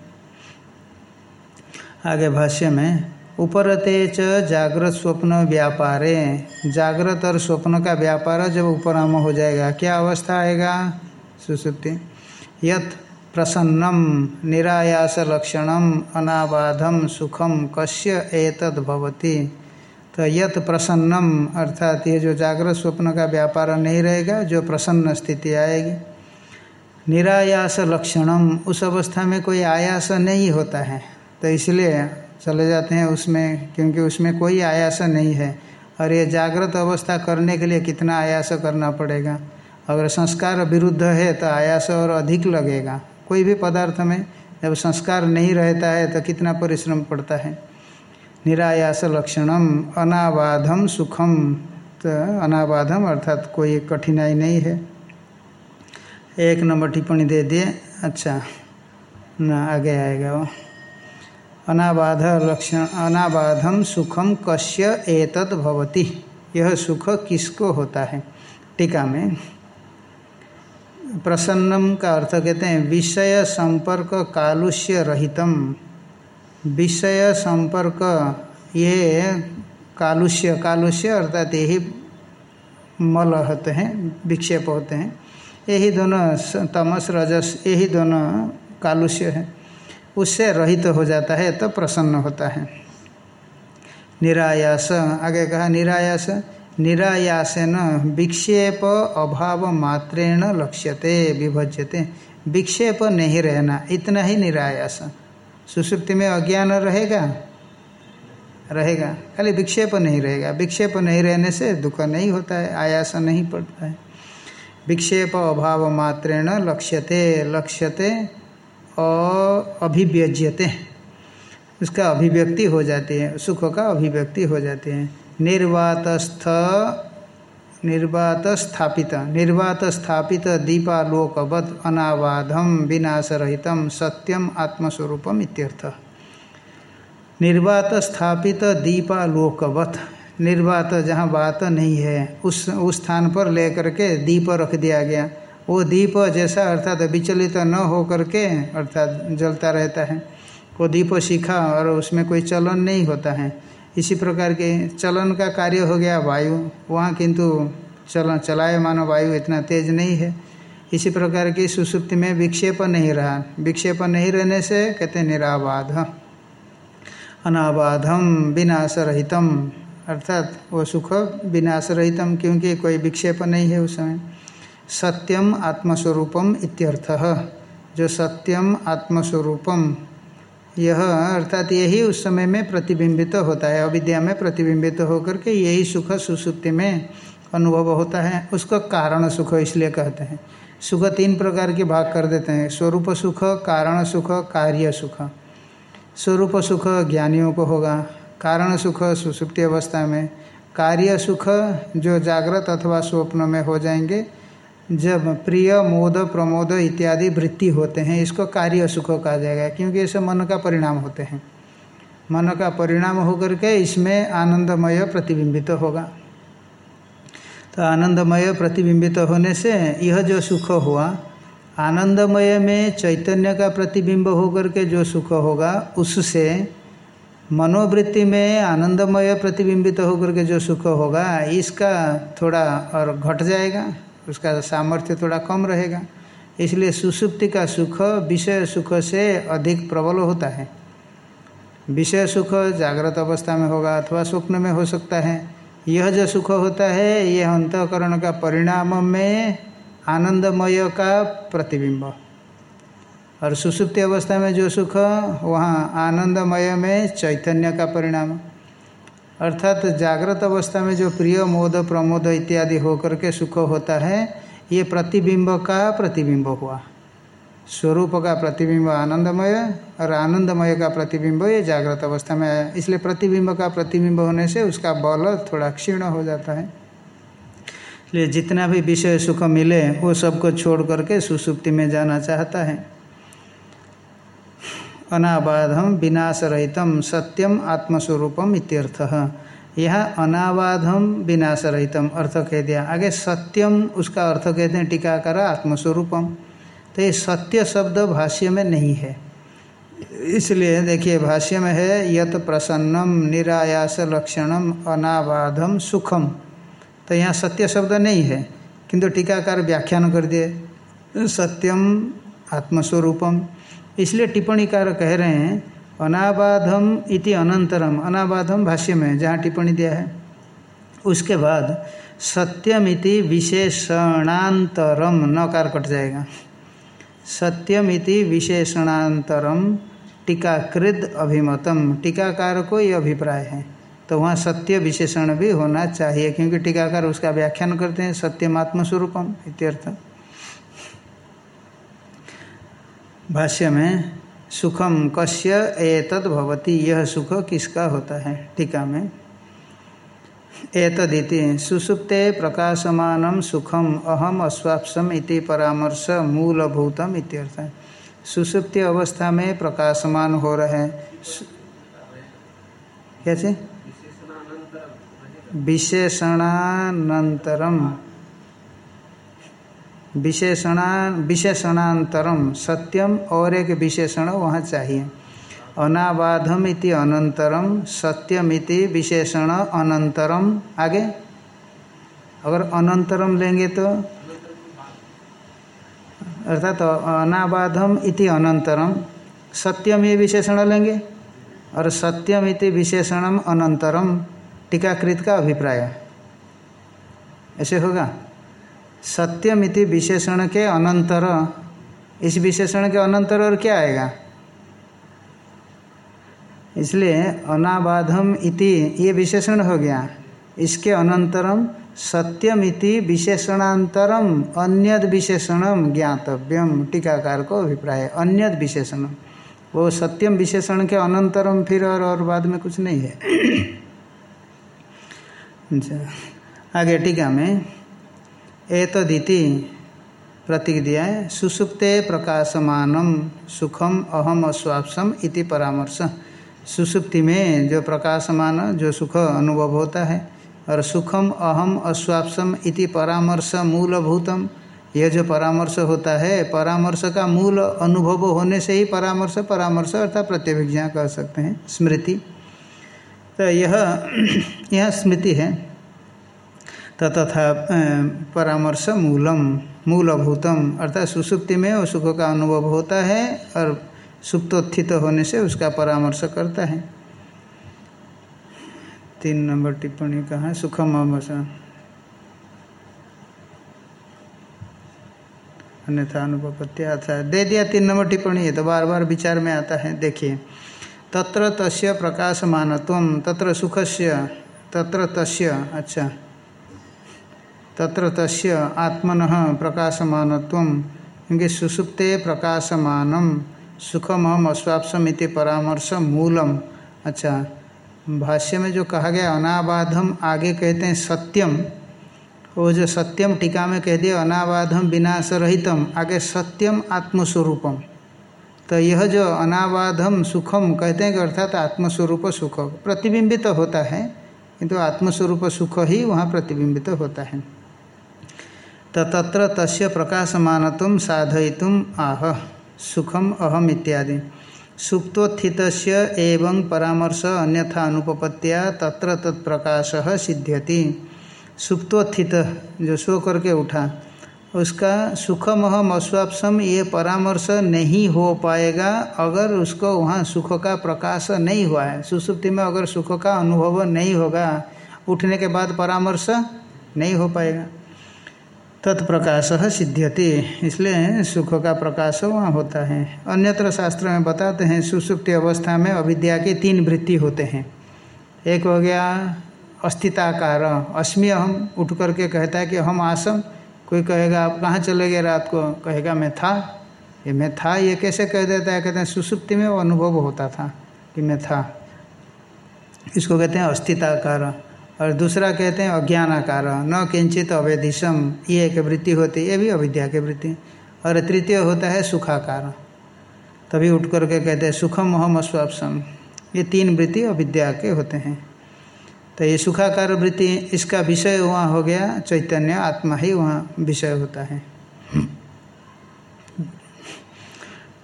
आगे भाष्य में, उपरते च जागृत स्वप्न व्यापारे जागृत और स्वप्न का व्यापार जब उपराम हो जाएगा, क्या अवस्था आएगा? सुसुप्ति यत प्रसन्नम, निरायास लक्षणम, अनाबाधम, सुखम, कश्य एतद भवती। तो यत प्रसन्नम, अर्थात ये जो जागृत स्वप्न का व्यापार नहीं रहेगा, जो प्रसन्न स्थिति आएगी। निरायास लक्षणम, उस अवस्था में कोई आयास नहीं होता है। तो इसलिए चले जाते हैं उसमें, क्योंकि उसमें कोई आयास नहीं है। और ये जागृत अवस्था करने के लिए कितना आयास करना पड़ेगा? अगर संस्कार विरुद्ध है तो आयास और अधिक लगेगा। कोई भी पदार्थ में जब संस्कार नहीं रहता है तो कितना परिश्रम पड़ता है? निरायास लक्षणम, अनाबाधम सुखम। तो अनाबाधम अर्थात कोई कठिनाई नहीं है। एक नंबर टिप्पणी दे दिए। अच्छा ना आगे आएगा वो। अनाबाध लक्षण अनाबाधम सुखम कश्य एतद भवति? यह सुख किसको होता है? टीका में प्रसन्नम का अर्थ कहते हैं, विषय संपर्क कालुष्य रहितम। विषय संपर्क, ये कालुष्य कालुष्य अर्थात यही मल होते हैं, विक्षेप होते हैं। यही दोनों तमस, रजस, यही दोनों कालुष्य है। उससे रहित तो हो जाता है तो प्रसन्न होता है। निरायास, आगे कहा, निरायास, निरायासन विक्षेप अभाव मात्रेण लक्ष्यते, विभज्यते। विक्षेप नहीं रहना, इतना ही निरायास। सुसुप्ति में अज्ञान रहेगा? रहेगा। खाली विक्षेप नहीं रहेगा। विक्षेप नहीं रहने से दुख नहीं होता है, आयास नहीं पड़ता है। विक्षेप अभाव मात्रेण लक्ष्यते लक्ष्यते अभिव्यज्यते। उसका अभिव्यक्ति हो जाती है, सुख का अभिव्यक्ति हो जाती है। निर्वातस्थ निर्वात स्थापित निर्वात स्थापित दीपालोकवत अनाबाधम विनाशरहित सत्यम आत्मस्वरूपम इत्यर्थ। निर्वात स्थापित दीपालोकवत, निर्वात जहाँ बात नहीं है, उस उस स्थान पर लेकर के दीप रख दिया गया। वो दीप जैसा अर्थात विचलित न हो करके अर्थात जलता रहता है। वो दीप सीखा और उसमें कोई चलन नहीं होता है। इसी प्रकार के चलन का कार्य हो गया वायु। वहाँ किंतु चलन चलाए मानो वायु इतना तेज नहीं है। इसी प्रकार की सुसुप्ति में विक्षेप नहीं रहा। विक्षेप नहीं रहने से कहते निराबाध। अनाबाधम विनाश रहितम अर्थात वो सुख विनाश रहितम क्योंकि कोई विक्षेप नहीं है उस समय। सत्यम आत्मस्वरूपम इत्यर्थ। जो सत्यम आत्मस्वरूपम, यह अर्थात यही उस समय में प्रतिबिंबित होता है, अविद्या में प्रतिबिंबित होकर के यही सुख सुसुप्ति में अनुभव होता है। उसका कारण सुख इसलिए कहते हैं। सुख तीन प्रकार के भाग कर देते हैं। स्वरूप सुख, कारण सुख, कार्य सुख। स्वरूप सुख ज्ञानियों को होगा। कारण सुख सुसुप्ति अवस्था में। कार्य सुख जो जागृत अथवा स्वप्न में हो जाएँगे जब प्रिय, मोद, प्रमोद इत्यादि वृत्ति होते हैं, इसको कार्य सुख कहा जाएगा, क्योंकि सब मन का परिणाम होते हैं। मन का परिणाम होकर के इसमें आनंदमय प्रतिबिंबित तो होगा। तो आनंदमय प्रतिबिंबित तो होने से यह जो सुख हुआ, आनंदमय में चैतन्य का प्रतिबिंब होकर के जो सुख होगा, उससे मनोवृत्ति में आनंदमय प्रतिबिंबित तो होकर के जो सुख होगा, इसका थोड़ा और घट जाएगा। उसका सामर्थ्य थोड़ा कम रहेगा। इसलिए सुसुप्ति का सुख, विषय सुख से अधिक प्रबल होता है। विषय सुख जागृत अवस्था में होगा अथवा स्वप्न में हो सकता है। यह जो सुख होता है, यह अंतकरण का परिणाम में आनंदमय का प्रतिबिंब। और सुसुप्ति अवस्था में जो सुख, वहाँ आनंदमय में चैतन्य का परिणाम। अर्थात जागृत अवस्था में जो प्रिय, मोद, प्रमोद इत्यादि होकर के सुख होता है, ये प्रतिबिंब का प्रतिबिंब हुआ। स्वरूप का प्रतिबिंब आनंदमय और आनंदमय का प्रतिबिंब ये जागृत अवस्था में आया। इसलिए प्रतिबिंब का प्रतिबिंब होने से उसका बल थोड़ा क्षीण हो जाता है। इसलिए जितना भी विषय सुख मिले, वो सबको छोड़ करके सुसुप्ति में जाना चाहता है। अनाबाधम विनाश रहितम सत्यम आत्मस्वरूपम इत्यर्थ। यह अनाबाधम विनाश रहितम अर्थ कह दिया। आगे सत्यम, उसका अर्थ कहते हैं टीकाकर आत्मस्वरूपम। तो ये सत्य शब्द भाष्य में नहीं है। इसलिए देखिए, भाष्य में है, यत प्रसन्नम, निरायास लक्षणम, अनाबाधम सुखम। तो यहाँ सत्य शब्द नहीं है, किंतु टीकाकार व्याख्यान कर दिए। सत्यम आत्मस्वरूपम। इसलिए टिप्पणीकार कह रहे हैं, अनाबाधम इति अनंतरम, अनाबाधम भाष्य में जहाँ टिप्पणी दिया है। उसके बाद, सत्यमिति विशेषणांतरम, नकार कट जाएगा। सत्यमिति विशेषणांतरम, टीकाकृत अभिमतम, टीकाकार को ये अभिप्राय है। तो वहाँ सत्य विशेषण भी होना चाहिए, क्योंकि टीकाकार उसका व्याख्यान करते हैं सत्यमात्म स्वरूपम इत्यर्थ। भाष्य में सुखम कस्य एतद भवती, यह सुख किसका होता है? टीका में। एतदिति, सुसुप्ते प्रकाशमान सुखम अहम अस्वापसम इति परामर्श मूलभूतम इत्यर्थ। सुसुप्ति अवस्था में प्रकाशमान हो रहे कैसे विशेषणानंतरम विशेषणा विशेषणांतरम। सत्यम और एक विशेषण वहाँ चाहिए। अनाबाधम इति अनंतरम। सत्यम इति विशेषण अनंतरम। आगे। अगर अनंतरम लेंगे तो? अर्थात तो अनाबाधम इति अनंतरम। सत्यम ये विशेषण लेंगे। और सत्यम इति विशेषणम अनंतरम। टीकाकृत का अभिप्राय। ऐसे होगा? सत्यमिति विशेषण के अनंतर। इस विशेषण के अनंतर और क्या आएगा? इसलिए अनाबाधम इति ये विशेषण हो गया। इसके अनंतरम सत्यमिति विशेषणांतरम अन्यद विशेषणम ज्ञातव्यम। टीकाकार को अभिप्राय अन्यद विशेषणम। वो सत्यम विशेषण के अनंतरम फिर और, और बाद में कुछ नहीं है। अच्छा आगे टीका में एतदिति प्रतीक दिया है, सुसुप्ते प्रकाशमानम सुखम अहम अस्वापसम इति परामर्श। सुसुप्ति में जो प्रकाशमान, जो सुख अनुभव होता है, और सुखम अहम अस्वापसम इति परामर्श मूलभूतम। यह जो परामर्श होता है, परामर्श का मूल अनुभव होने से ही परामर्श परामर्श अर्थात प्रत्यभिज्ञा कर सकते हैं, स्मृति। तो यह यह स्मृति है। तथा परामर्श मूलम मूलभूतम, अर्थात सुसुप्ति में वो सुख का अनुभव होता है और सुप्तोत्थित होने से उसका परामर्श करता है। तीन नंबर टिप्पणी कहाँ? सुखम अन्यथा अनुपत्या था दे दिया तीन नंबर टिप्पणी है तो बार बार विचार में आता है। देखिए, तत्र तस्य प्रकाशमानत्व, तत्र सुखस्य, तत्र तस्य अच्छा। तत्र तस्य आत्मन प्रकाशमान क्योंकि सुसुप्ते प्रकाशमानम सुखम अस्वापसमिति परामर्श मूलम अच्छा भाष्य में जो कहा गया, अनाबाधम आगे कहते हैं सत्यम। वो जो सत्यम टीका में कह दिया, अनाबाधम विनाश रहितम आगे सत्यम आत्मस्वरूपम। तो यह जो अनाबाधम सुखम कहते हैं कि अर्थात आत्मस्वरूप सुख प्रतिबिंबित तो होता है, किंतु तो आत्मस्वरूप सुख ही वहाँ प्रतिबिंबित तो होता है। तत्र तस्य प्रकाशमानत्व साधयितुम आह, सुखम अहम इत्यादि। सुप्तोत्थित एवं परामर्श अन्यथा अनुपत्या तत्र तत्प्रकाश सिद्ध्यति। सुप्तोत्थित जो सो करके उठा, उसका सुखम अहम अश्वापसम ये परामर्श नहीं हो पाएगा, अगर उसको वहाँ सुख का प्रकाश नहीं हुआ है। सुसुप्ति में अगर सुख का अनुभव नहीं होगा, उठने के बाद परामर्श नहीं हो पाएगा। तत्प्रकाश सिद्ध्यति। इसलिए सुख का प्रकाश वहाँ होता है। अन्यत्र शास्त्र में बताते हैं, सुसुप्ति अवस्था में अविद्या के तीन वृत्ति होते हैं। एक हो गया अस्थिताकार। अस्मि हम उठ करके कहता है कि हम आसम। कोई कहेगा, आप कहाँ चले गए रात को? कहेगा, मैं था। ये मैं था? ये कैसे कह देता है? कहते हैं, सुसुप्ति में वो अनुभव होता था कि मैं था। इसको कहते हैं अस्थिताकार। और दूसरा कहते हैं अज्ञानाकार, न किंचित अवैधिशम ये एक वृत्ति होती है ये भी अविद्या की वृत्ति। और तृतीय होता है सुखाकार। तभी उठ करके कहते हैं, सुखम मोहम अस्वापसम। ये तीन वृत्ति अविद्या के होते हैं। तो ये सुखाकार वृत्ति, इसका विषय वहाँ हो गया, चैतन्य आत्मा ही वहाँ विषय होता है।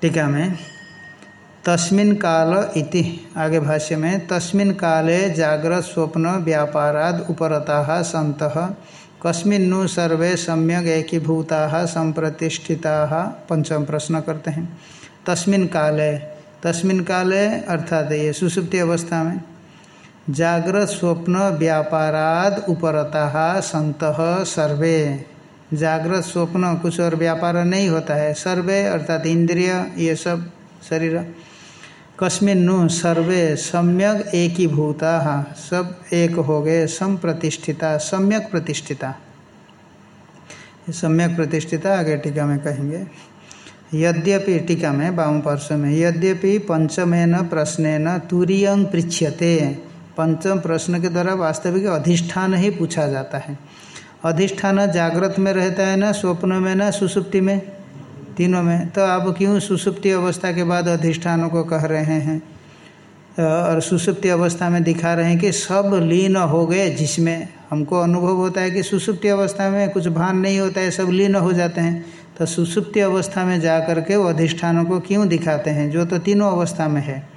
टीका में तस्मिन काल इति। आगे भाष्य में, तस्मिन काले जागृत स्वप्न व्यापाराद उपरता सत कस्मिन्नु सर्वे सम्यक एकीभूता संप्रतिष्ठिता पंचम प्रश्न करते हैं। तस्मिन काले तस्मिन काले अर्थात ये सुसुप्ति अवस्था में जागृत स्वप्न व्यापाराद उपरता संत सर्वे। जागृत स्वप्न कुछ और व्यापार नहीं होता है। सर्वे अर्थात इंद्रिय, ये सब शरीर। कस्मिन्नु सर्वे सम्यक एक ही भूता सब एक हो गए सम प्रतिष्ठिता सम्यक प्रतिष्ठिता। सम्यक प्रतिष्ठिता आगे टीका में कहेंगे। यद्यपि, टीका में बाम पार्श्व में, यद्यपि पंचमेन प्रश्न तुरीयं पृछ्यते पंचम प्रश्न के द्वारा वास्तविक अधिष्ठान ही पूछा जाता है। अधिष्ठान जागृत में रहता है ना, स्वप्न में ना, सुसुप्ति में? तीनों में। तो आप क्यों सुसुप्ति अवस्था के बाद अधिष्ठानों को कह रहे हैं? और सुसुप्ति अवस्था में दिखा रहे हैं कि सब लीन हो गए, जिसमें हमको अनुभव होता है कि सुसुप्ति अवस्था में कुछ भान नहीं होता है, सब लीन हो जाते हैं। तो सुसुप्ति अवस्था में जा कर के वो अधिष्ठानों को क्यों दिखाते हैं? जो तो तीनों अवस्था में है।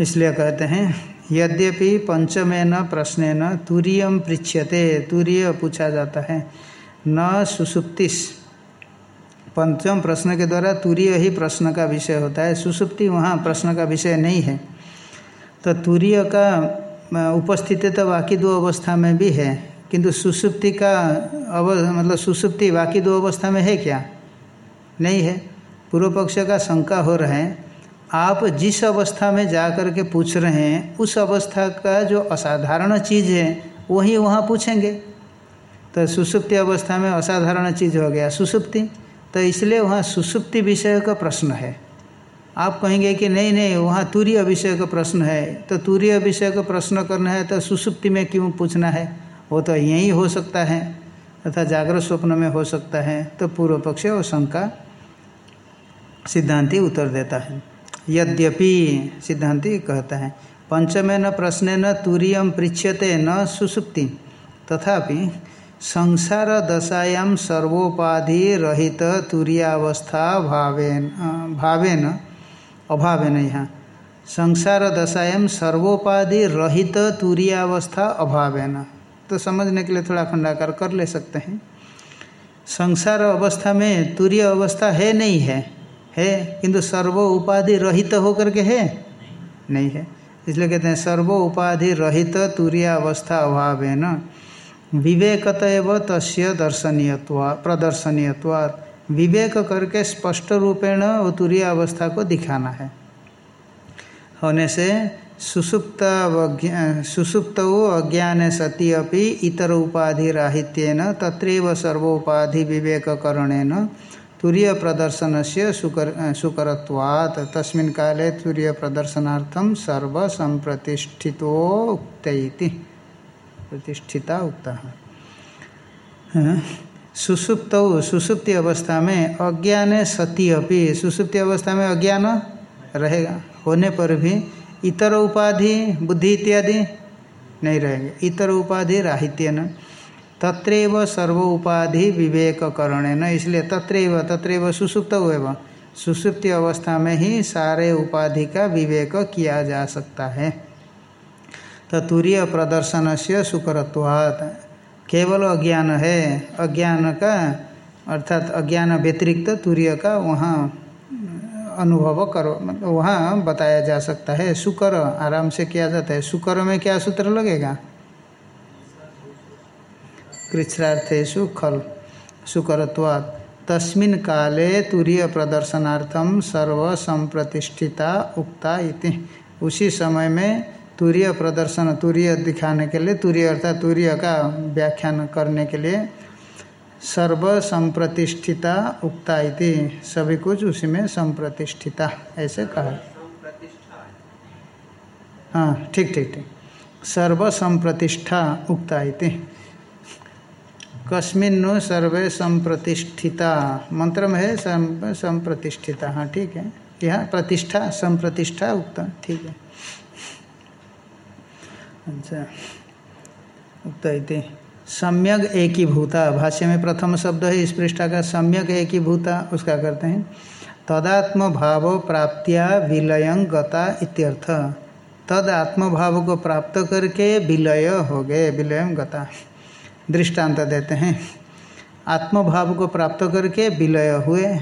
इसलिए कहते हैं, यद्यपि पंचमेन प्रश्न तुरीयम पृछ्यते तुरीय पूछा जाता है, न सुसुप्तिस। पंचम प्रश्न के द्वारा तुरीय ही प्रश्न का विषय होता है। सुसुप्ति वहाँ प्रश्न का विषय नहीं है। तो तुरीय का उपस्थिति तो बाकी दो अवस्था में भी है, किंतु सुसुप्ति का अव मतलब सुसुप्ति बाकी दो अवस्था में है क्या? नहीं है। पूर्व पक्ष का शंका हो रहे हैं, आप जिस अवस्था में जा कर के पूछ रहे हैं, उस अवस्था का जो असाधारण चीज़ है, वही वहाँ पूछेंगे। तो सुसुप्ति अवस्था में असाधारण चीज़ हो गया। सुसुप्ति? तो इसलिए वहाँ सुसुप्ति विषय का प्रश्न है। आप कहेंगे कि नहीं नहीं, वहाँ तूर्य विषय का प्रश्न है। तो तूर्य विषय का प्रश्न करना है तो सुसुप्ति में क्यों पूछना है? वो तो यही हो सकता है तथा जागृत स्वप्न में हो सकता है। तो पूर्व पक्ष और शंका सिद्धांति उत्तर देता है। यद्यपि सिद्धांति कहता है, पंचमे न प्रश्न न तूर्यम पृछ्यते न सुसुप्ति। तथापि संसार दशायाम सर्वोपाधि रहित तुरीयावस्था भावेन भावेन, अभावेन यहाँ। संसार दशायाम सर्वोपाधि रहित तुरीयावस्था अभावेन। तो समझने के लिए थोड़ा खंडाकार कर ले सकते हैं। संसार अवस्था में तुरीय अवस्था है नहीं है? है, किंतु सर्व उपाधि रहित होकर के है? नहीं है। इसलिए कहते हैं सर्व उपाधि रहित तुरीय अवस्था अभावेन। विवेकत एव तस्य दर्शनीयत्वा, प्रदर्शनीयत्वात्। विवेक करके स्पष्ट रूपेण वो तुरीय अवस्था को दिखाना है। होने से सुसुप्त सुसुप्त अज्ञान सती अभी इतर उपाधि राहित्यन, तत्रैव सर्वोपाधि विवेककरणेन तुरीय प्रदर्शन से सुकर, सुकरत्वात्। तस्मिन् काले तुरीय प्रदर्शनार्थम सर्व संप्रतिष्ठितो उक्त प्रतिष्ठिता उक्ता सुसुप्त सुसुप्ति अवस्था में अज्ञान सती अपि, सुसुप्ति अवस्था में अज्ञान रहेगा। होने पर भी इतर उपाधि, बुद्धि इत्यादि नहीं रहेंगे। इतर उपाधि राहित्य न तत्रैव सर्व उपाधि विवेक करण न इसलिए तत्रैव तत्रैव सुसुप्त एवं सुसुप्ति अवस्था में ही सारे उपाधि का विवेक किया जा सकता है। तो तुरीय प्रदर्शन से सुकरत्वात्। केवल अज्ञान है, अज्ञान का, अर्थात अज्ञान व्यतिरिक्त तुर्य का वहाँ, अनुभव करो मतलब वहाँ बताया जा सकता है। शुक्र आराम से किया जाता है। शुक्र में क्या सूत्र लगेगा? कृच्छ्रार्थेशु खल शुक्रत्वात् तस्मिन काले तुरीय प्रदर्शनार्थम सर्व संप्रतिष्ठिता उक्ता इति। उसी समय में तूर्य प्रदर्शन, तूर्य दिखाने के लिए, तूर्य अर्थात तूर्य का व्याख्यान करने के लिए सर्व संप्रतिष्ठिता उक्ता इति, सभी कुछ उसी में संप्रतिष्ठिता, ऐसे कहा। हाँ ठीक ठीक ठीक। सर्व संप्रतिष्ठा उक्ता इति। कस्मिन्नु सर्वे संप्रतिष्ठिता मंत्र में है संप्रतिष्ठिता हाँ ठीक है। यहाँ प्रतिष्ठा, संप्रतिष्ठा उक्ता, ठीक है। अच्छा। उक्त सम्यक एक ही भूता भाष्य में प्रथम शब्द है, इस पृष्ठा का सम्यक एक ही भूता उसका करते हैं। तदात्म भाव प्राप्तिया विलय गता इत्यर्थ। तद आत्म भाव को प्राप्त करके विलय हो गए, विलय गता। दृष्टांत देते हैं। आत्म भाव को प्राप्त करके विलय हुए,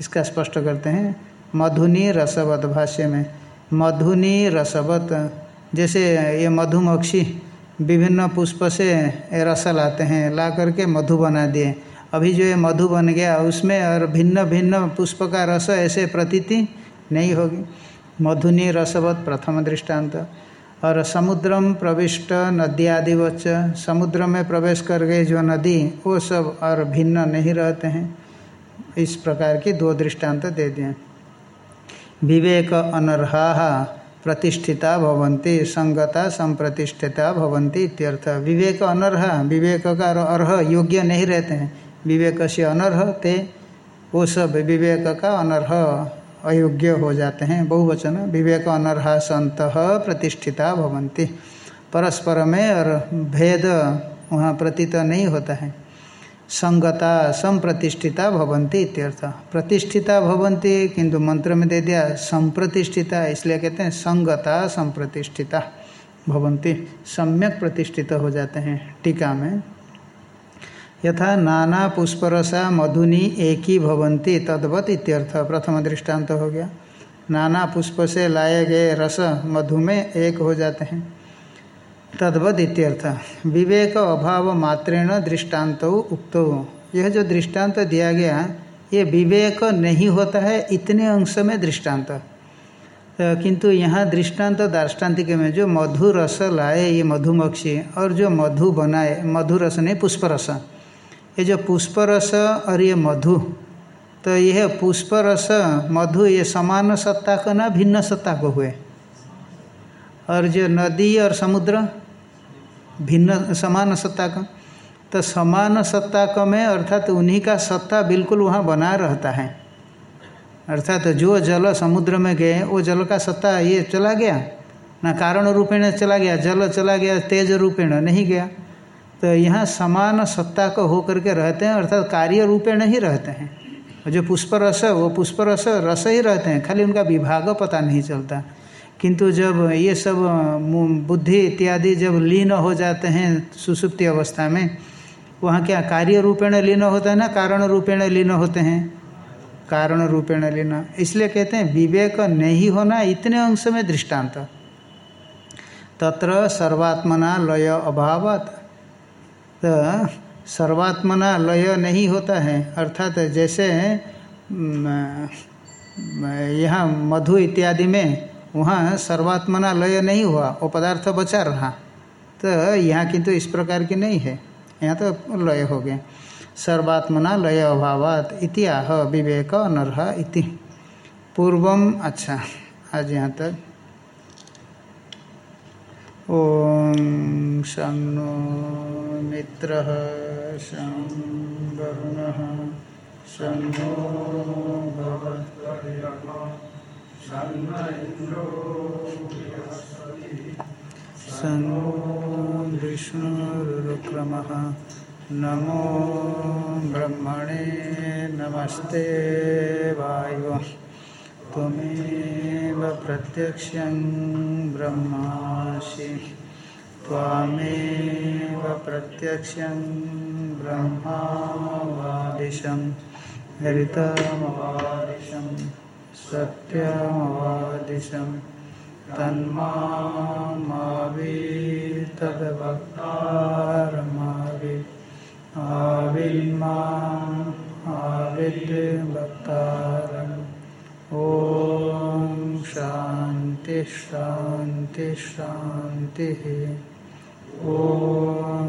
इसका स्पष्ट करते हैं। मधुनी रसवत, भाष्य में। मधुनी रसवत। जैसे ये मधुमक्षी विभिन्न पुष्प से रस लाते हैं, ला करके मधु बना दिए। अभी जो ये मधु बन गया, उसमें और भिन्न भिन्न पुष्प का रस ऐसे प्रतीति नहीं होगी। मधुनी रसवत प्रथम दृष्टांत। और समुद्रम प्रविष्ट नदी आदि वच्च समुद्र में प्रवेश कर गए जो नदी, वो सब और भिन्न नहीं रहते हैं। इस प्रकार की दो दृष्टांत दे दिए। विवेक अनर्हा प्रतिष्ठिता भवंती संगता संप्रतिष्ठिता भवंती इत्यर्थ। विवेक अनर्हा विवेक का अर्ह योग्य नहीं रहते हैं। विवेक से अनर्ह ते, वो सब विवेक का अनर्ह, अयोग्य हो जाते हैं। बहुवचन, विवेक अनर्हा संत प्रतिष्ठिता भवंती परस्पर में और भेद वहाँ प्रतीत नहीं होता है। संगता संप्रतिष्ठिता भवंती इत्यर्थ। प्रतिष्ठिता भवंती किंतु मंत्र में दे दिया, संप्रतिष्ठिता, इसलिए कहते हैं संगता संप्रतिष्ठिता भवंती सम्यक प्रतिष्ठित हो जाते हैं टीका में। यथा नाना पुष्परसा मधुनी एक ही भवंती तद्वत इत्यर्थ। प्रथम दृष्टांत हो गया। नाना पुष्प से लाए गए रस मधु में एक हो जाते हैं। तद्वद इत्यर्थ विवेक अभाव मात्रेण दृष्टांत उक्त। यह जो दृष्टांत दिया गया, ये विवेक नहीं होता है, इतने अंश में दृष्टांत तो किंतु यहाँ दृष्टांत दार्ष्टान्तिक में जो मधु रस लाए, ये मधुमक्षी, और जो मधु बनाए, मधु रस नहीं पुष्प रस ये जो पुष्प रस और ये मधु तो यह पुष्प रस मधु, ये समान सत्ता को ना भिन्न सत्ता को हुए। और जो नदी और समुद्र भिन्न समान सत्ता का तो समान सत्ता का में अर्थात तो उन्हीं का सत्ता बिल्कुल वहाँ बना रहता है। अर्थात तो जो जल समुद्र में गए, वो जल का सत्ता ये चला गया। ना कारण रूपेण चला गया, जल चला गया, तेज रूपेण नहीं गया। तो यहाँ समान सत्ता को होकर के रहते हैं, अर्थात कार्य रूपेण ही रहते हैं। जो पुष्प रस वो पुष्प रस रस ही रहते हैं, खाली उनका विभाग पता नहीं चलता। किंतु जब ये सब बुद्धि इत्यादि जब लीन हो जाते हैं सुसुप्ति अवस्था में, वहाँ क्या कार्य रूपेण लीन होता है ना? कारण रूपेण लीन होते हैं। कारण रूपेण लीन। इसलिए कहते हैं विवेक नहीं होना इतने अंश में दृष्टांत। तत्र सर्वात्मना लय अभावत। तो सर्वात्मना लय नहीं होता है, अर्थात जैसे यहाँ मधु इत्यादि में वहाँ सर्वात्मना लय नहीं हुआ, वो पदार्थ बचा रहा। तो यहाँ किंतु इस प्रकार की नहीं है। यहाँ तो लय हो गए सर्वात्मना लय अभावात इति आह विवेक अनर्ह इति। पूर्वम अच्छा आज यहाँ तक। ओम शो मित्र शं वरुण। शो सन्नो विष्णुरुक्रमः। नमो ब्रह्मणे नमस्ते वायु। त्वमेव प्रत्यक्षं ब्रह्मासि। त्वामेव प्रत्यक्षं ब्रह्मावादिशं। हरितमवादिशम् सत्यमवादिशं तन्मावि तद्वक्तारमावि आविर्मा आविर्भक्तारम् ॐ शान्ति शान्ति शान्तिः। ॐ